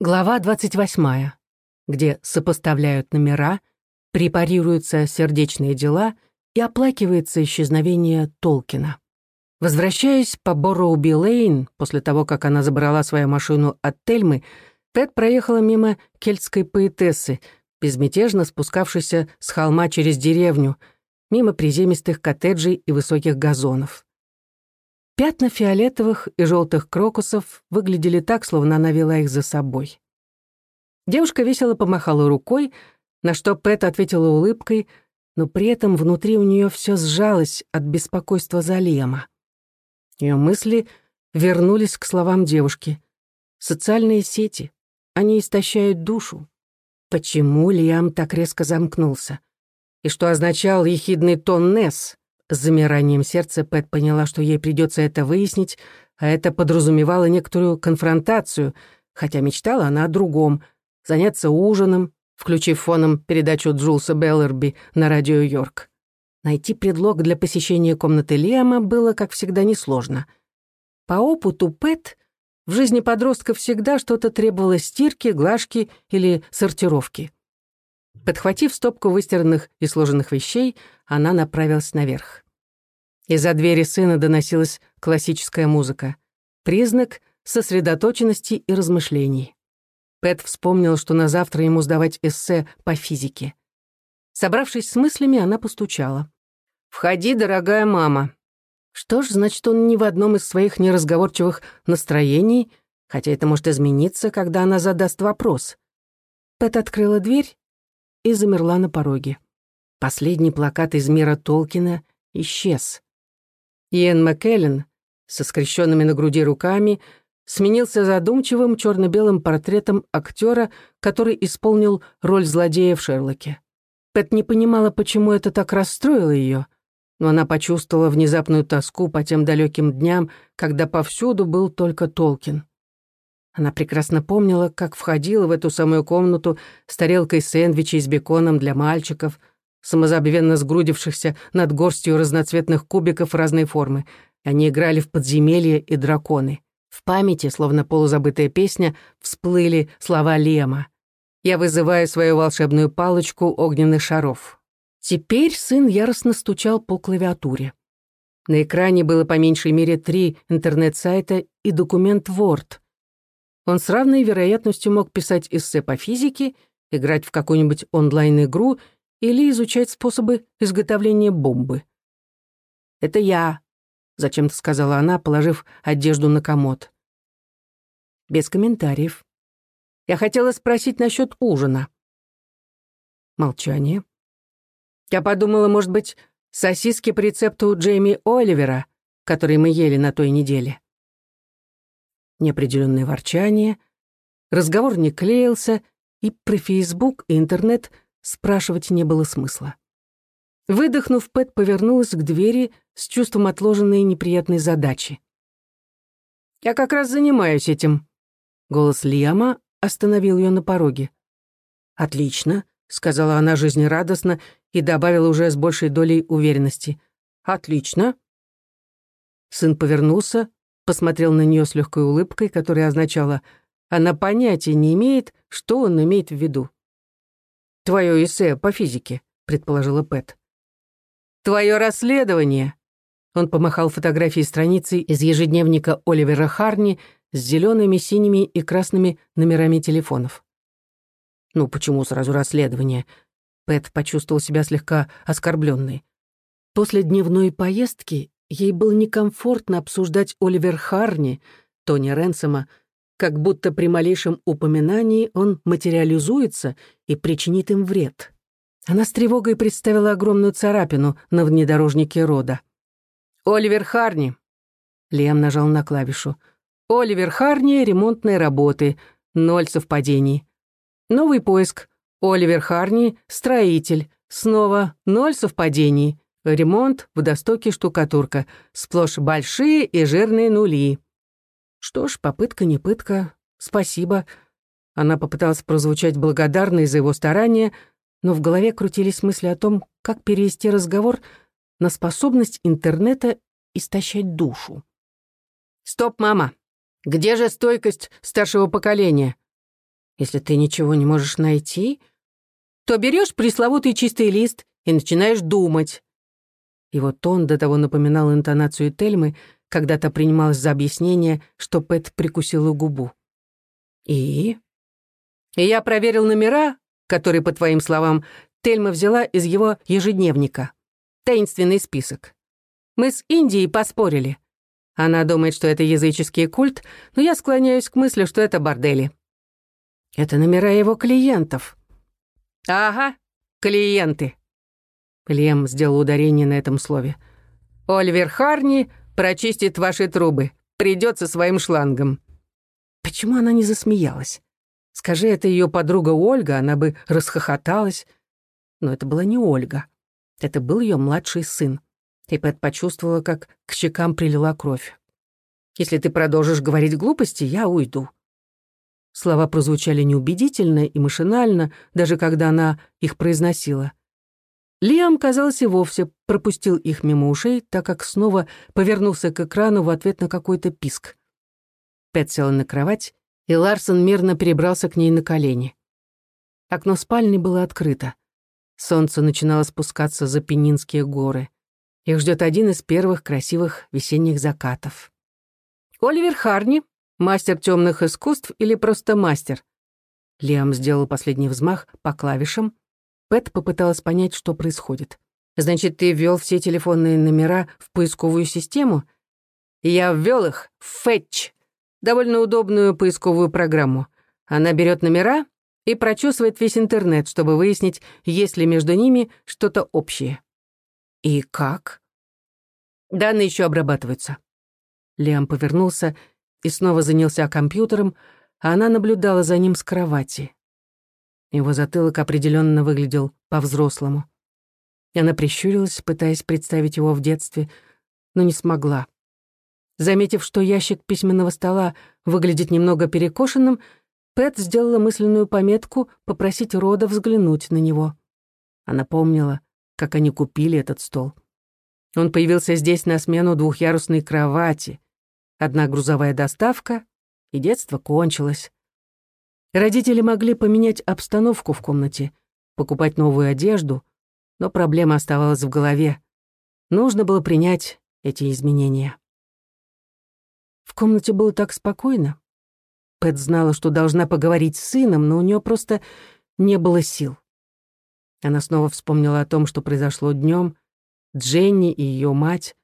Глава 28, где сопоставляют номера, препарируются сердечные дела и оплакивается исчезновение Толкина. Возвращаясь по Борроуби-Лейн, после того, как она забрала свою машину от Тельмы, Пэт проехала мимо кельтской поэтессы, безмятежно спускавшейся с холма через деревню, мимо приземистых коттеджей и высоких газонов. Пятна фиолетовых и желтых крокусов выглядели так, словно она вела их за собой. Девушка весело помахала рукой, на что Пэт ответила улыбкой, но при этом внутри у нее все сжалось от беспокойства за Лема. Ее мысли вернулись к словам девушки. «Социальные сети. Они истощают душу. Почему Лиам так резко замкнулся? И что означал ехидный тон Несс? С замиранием сердца Пэт поняла, что ей придется это выяснить, а это подразумевало некоторую конфронтацию, хотя мечтала она о другом — заняться ужином, включив фоном передачу Джулса Беллерби на радио Йорк. Найти предлог для посещения комнаты Лиама было, как всегда, несложно. По опыту Пэт в жизни подростка всегда что-то требовало стирки, глажки или сортировки. Подхватив стопку выстиранных и сложенных вещей, она направилась наверх. Из-за двери сына доносилась классическая музыка. Признак сосредоточенности и размышлений. Пэт вспомнил, что на завтра ему сдавать эссе по физике. Собравшись с мыслями, она постучала. «Входи, дорогая мама». Что ж, значит, он ни в одном из своих неразговорчивых настроений, хотя это может измениться, когда она задаст вопрос. Пэт открыла дверь и замерла на пороге. Последний плакат из мира Толкина исчез. Иэн Маккеллен со скрещенными на груди руками сменился задумчивым черно-белым портретом актера, который исполнил роль злодея в Шерлоке. Пэт не понимала, почему это так расстроило ее, но она почувствовала внезапную тоску по тем далеким дням, когда повсюду был только Толкин. Она прекрасно помнила, как входила в эту самую комнату с тарелкой сэндвичей с беконом для мальчиков, самозабвенно сгрудившихся над горстью разноцветных кубиков разной формы. Они играли в подземелье и драконы. В памяти, словно полузабытая песня, всплыли слова Лема. «Я вызываю свою волшебную палочку огненных шаров». Теперь сын яростно стучал по клавиатуре. На экране было по меньшей мере три интернет-сайта и документ Word — он с равной вероятностью мог писать эссе по физике, играть в какую-нибудь онлайн-игру или изучать способы изготовления бомбы. «Это я», — зачем-то сказала она, положив одежду на комод. Без комментариев. «Я хотела спросить насчет ужина». Молчание. Я подумала, может быть, сосиски по рецепту Джейми Оливера, который мы ели на той неделе неопределенное ворчание. Разговор не клеился, и про Фейсбук и интернет спрашивать не было смысла. Выдохнув, Пэт повернулась к двери с чувством отложенной неприятной задачи. «Я как раз занимаюсь этим». Голос Лиама остановил ее на пороге. «Отлично», — сказала она жизнерадостно и добавила уже с большей долей уверенности. «Отлично». Сын повернулся, посмотрел на нее с легкой улыбкой, которая означала «она понятия не имеет, что он имеет в виду». «Твое эссе по физике», — предположила Пэт. «Твое расследование», он помахал фотографией страницы из ежедневника Оливера Харни с зелеными, синими и красными номерами телефонов. «Ну, почему сразу расследование?» Пэт почувствовал себя слегка оскорбленной. После дневной поездки Ей было некомфортно обсуждать Оливер Харни, Тони Ренсома, как будто при малейшем упоминании он материализуется и причинит им вред. Она с тревогой представила огромную царапину на внедорожнике рода. «Оливер Харни!» Лем нажал на клавишу. «Оливер Харни, ремонтные работы, ноль совпадений. Новый поиск. Оливер Харни, строитель, снова ноль совпадений. Ремонт, водостоки, штукатурка. Сплошь большие и жирные нули. Что ж, попытка не пытка. Спасибо. Она попыталась прозвучать благодарной за его старания, но в голове крутились мысли о том, как перевести разговор на способность интернета истощать душу. «Стоп, мама! Где же стойкость старшего поколения? Если ты ничего не можешь найти, то берешь пресловутый чистый лист и начинаешь думать. Его тон до того напоминал интонацию Тельмы, когда то принималась за объяснение, что Пэт прикусила губу. И? И я проверил номера, которые, по твоим словам, Тельма взяла из его ежедневника. Таинственный список. Мы с Индией поспорили. Она думает, что это языческий культ, но я склоняюсь к мысли, что это бордели. Это номера его клиентов. Ага, клиенты. Лем сделал ударение на этом слове. Оливер Харни прочистит ваши трубы. Придет со своим шлангом. Почему она не засмеялась? Скажи это ее подруга Ольга, она бы расхохоталась. Но это была не Ольга. Это был ее младший сын. И Пэт почувствовала, как к щекам прилила кровь. «Если ты продолжишь говорить глупости, я уйду». Слова прозвучали неубедительно и машинально, даже когда она их произносила. Лиам, казалось, и вовсе пропустил их мимо ушей, так как снова повернулся к экрану в ответ на какой-то писк. Пэт села на кровать, и Ларсон мирно перебрался к ней на колени. Окно спальни было открыто. Солнце начинало спускаться за Пенинские горы. Их ждет один из первых красивых весенних закатов. Оливер Харни, мастер темных искусств или просто мастер? Лиам сделал последний взмах по клавишам. Пэт попыталась понять, что происходит. «Значит, ты ввел все телефонные номера в поисковую систему?» «Я ввел их в Фетч, довольно удобную поисковую программу. Она берет номера и прочесывает весь интернет, чтобы выяснить, есть ли между ними что-то общее. И как? Данные еще обрабатываются. Лиам повернулся и снова занялся компьютером, а она наблюдала за ним с кровати. Его затылок определенно выглядел по-взрослому. Она прищурилась, пытаясь представить его в детстве, но не смогла. Заметив, что ящик письменного стола выглядит немного перекошенным, Пэт сделала мысленную пометку попросить Рода взглянуть на него. Она помнила, как они купили этот стол. Он появился здесь на смену двухъярусной кровати. Одна грузовая доставка, и детство кончилось. Родители могли поменять обстановку в комнате, покупать новую одежду, но проблема оставалась в голове. Нужно было принять эти изменения. В комнате было так спокойно. Пэт знала, что должна поговорить с сыном, но у нее просто не было сил. Она снова вспомнила о том, что произошло днем, Дженни и ее мать,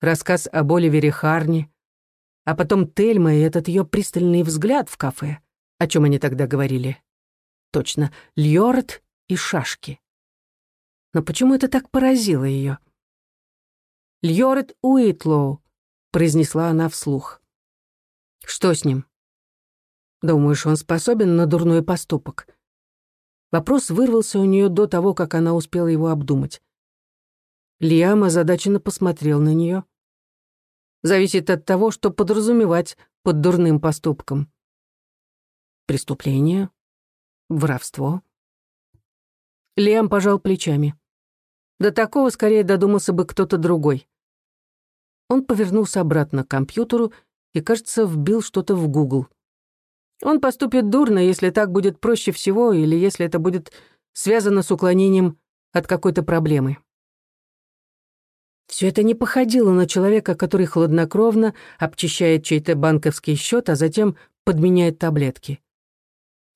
рассказ об Оливере Харни, а потом Тельма и этот ее пристальный взгляд в кафе. О чем они тогда говорили? Точно, Льорд и шашки. Но почему это так поразило ее? «Льорд Уитлоу», — произнесла она вслух. «Что с ним?» Думаешь, он способен на дурной поступок? Вопрос вырвался у нее до того, как она успела его обдумать. Лиам озадаченно посмотрел на нее. Зависит от того, что подразумевать под дурным поступком. Преступление? Воровство? Лиам пожал плечами. До такого скорее додумался бы кто-то другой. Он повернулся обратно к компьютеру и, кажется, вбил что-то в Google. Он поступит дурно, если так будет проще всего или если это будет связано с уклонением от какой-то проблемы. Все это не походило на человека, который хладнокровно обчищает чей-то банковский счет, а затем подменяет таблетки.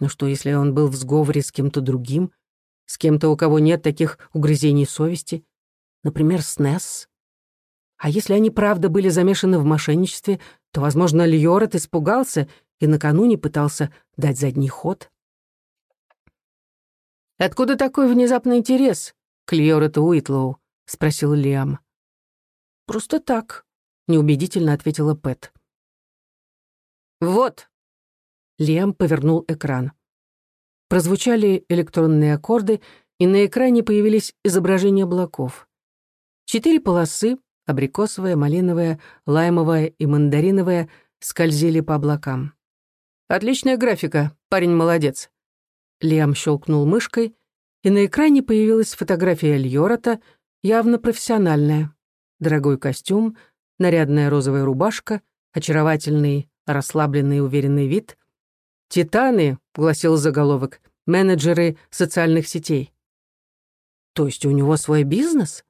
Но что, если он был в сговоре с кем-то другим, с кем-то, у кого нет таких угрызений совести, например, с Несс? А если они правда были замешаны в мошенничестве, то, возможно, Льорет испугался и накануне пытался дать задний ход. «Откуда такой внезапный интерес к Льорету Уитлоу?» — спросил Лиам. «Просто так», — неубедительно ответила Пэт. «Вот!» — Лиам повернул экран. Прозвучали электронные аккорды, и на экране появились изображения облаков. Четыре полосы — абрикосовая, малиновая, лаймовая и мандариновая — скользили по облакам. Отличная графика, парень молодец. Лиам щелкнул мышкой, и на экране появилась фотография Льорота, явно профессиональная. Дорогой костюм, нарядная розовая рубашка, очаровательный, расслабленный уверенный вид. «Титаны», — гласил заголовок, — «менеджеры социальных сетей». То есть у него свой бизнес?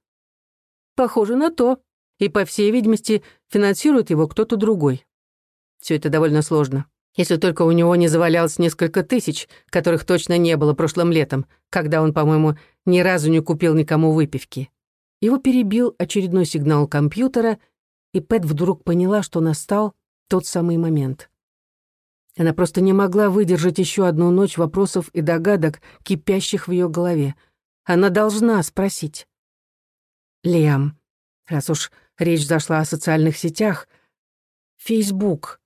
Похоже на то. И, по всей видимости, финансирует его кто-то другой. Все это довольно сложно. Если только у него не завалялось несколько тысяч, которых точно не было прошлым летом, когда он, по-моему, ни разу не купил никому выпивки. Его перебил очередной сигнал компьютера, и Пэт вдруг поняла, что настал тот самый момент. Она просто не могла выдержать еще одну ночь вопросов и догадок, кипящих в ее голове. Она должна спросить. «Лиам, раз уж речь зашла о социальных сетях, Фейсбук.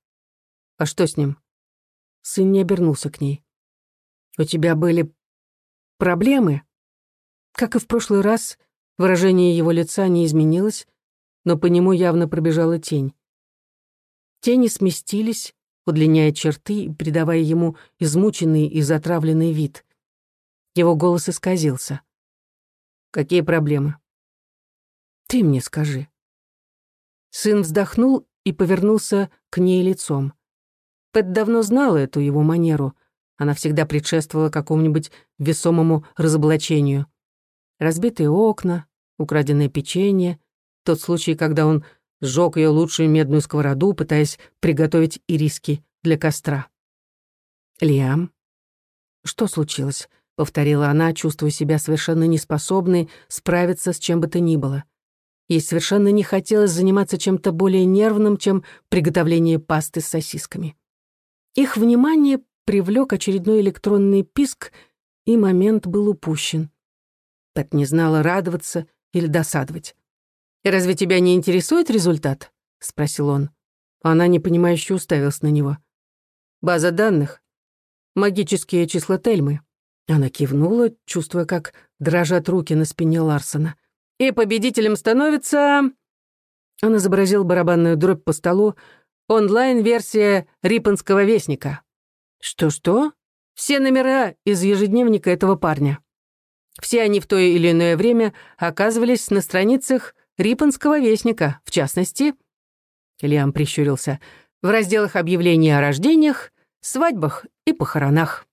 А что с ним?» Сын не обернулся к ней. «У тебя были проблемы?» Как и в прошлый раз, выражение его лица не изменилось, но по нему явно пробежала тень. Тени сместились, удлиняя черты и придавая ему измученный и затравленный вид. Его голос исказился. «Какие проблемы?» «Ты мне скажи». Сын вздохнул и повернулся к ней лицом. Пэт давно знала эту его манеру. Она всегда предшествовала какому-нибудь весомому разоблачению. Разбитые окна, украденное печенье, тот случай, когда он сжег ее лучшую медную сковороду, пытаясь приготовить ириски для костра. «Лиам, что случилось?» — повторила она, чувствуя себя совершенно неспособной справиться с чем бы то ни было. Ей совершенно не хотелось заниматься чем-то более нервным, чем приготовление пасты с сосисками. Их внимание привлек очередной электронный писк, и момент был упущен. Пэт не знала, радоваться или досадовать. «Разве тебя не интересует результат?» — спросил он. Она непонимающе уставилась на него. «База данных. Магические числа Тельмы». Она кивнула, чувствуя, как дрожат руки на спине Ларсона. «И победителем становится...» Он изобразил барабанную дробь по столу. «Онлайн-версия Риппенского вестника». «Что-что?» «Все номера из ежедневника этого парня». Все они в то или иное время оказывались на страницах Риппенского вестника, в частности, Лиам прищурился, в разделах объявлений о рождениях, свадьбах и похоронах.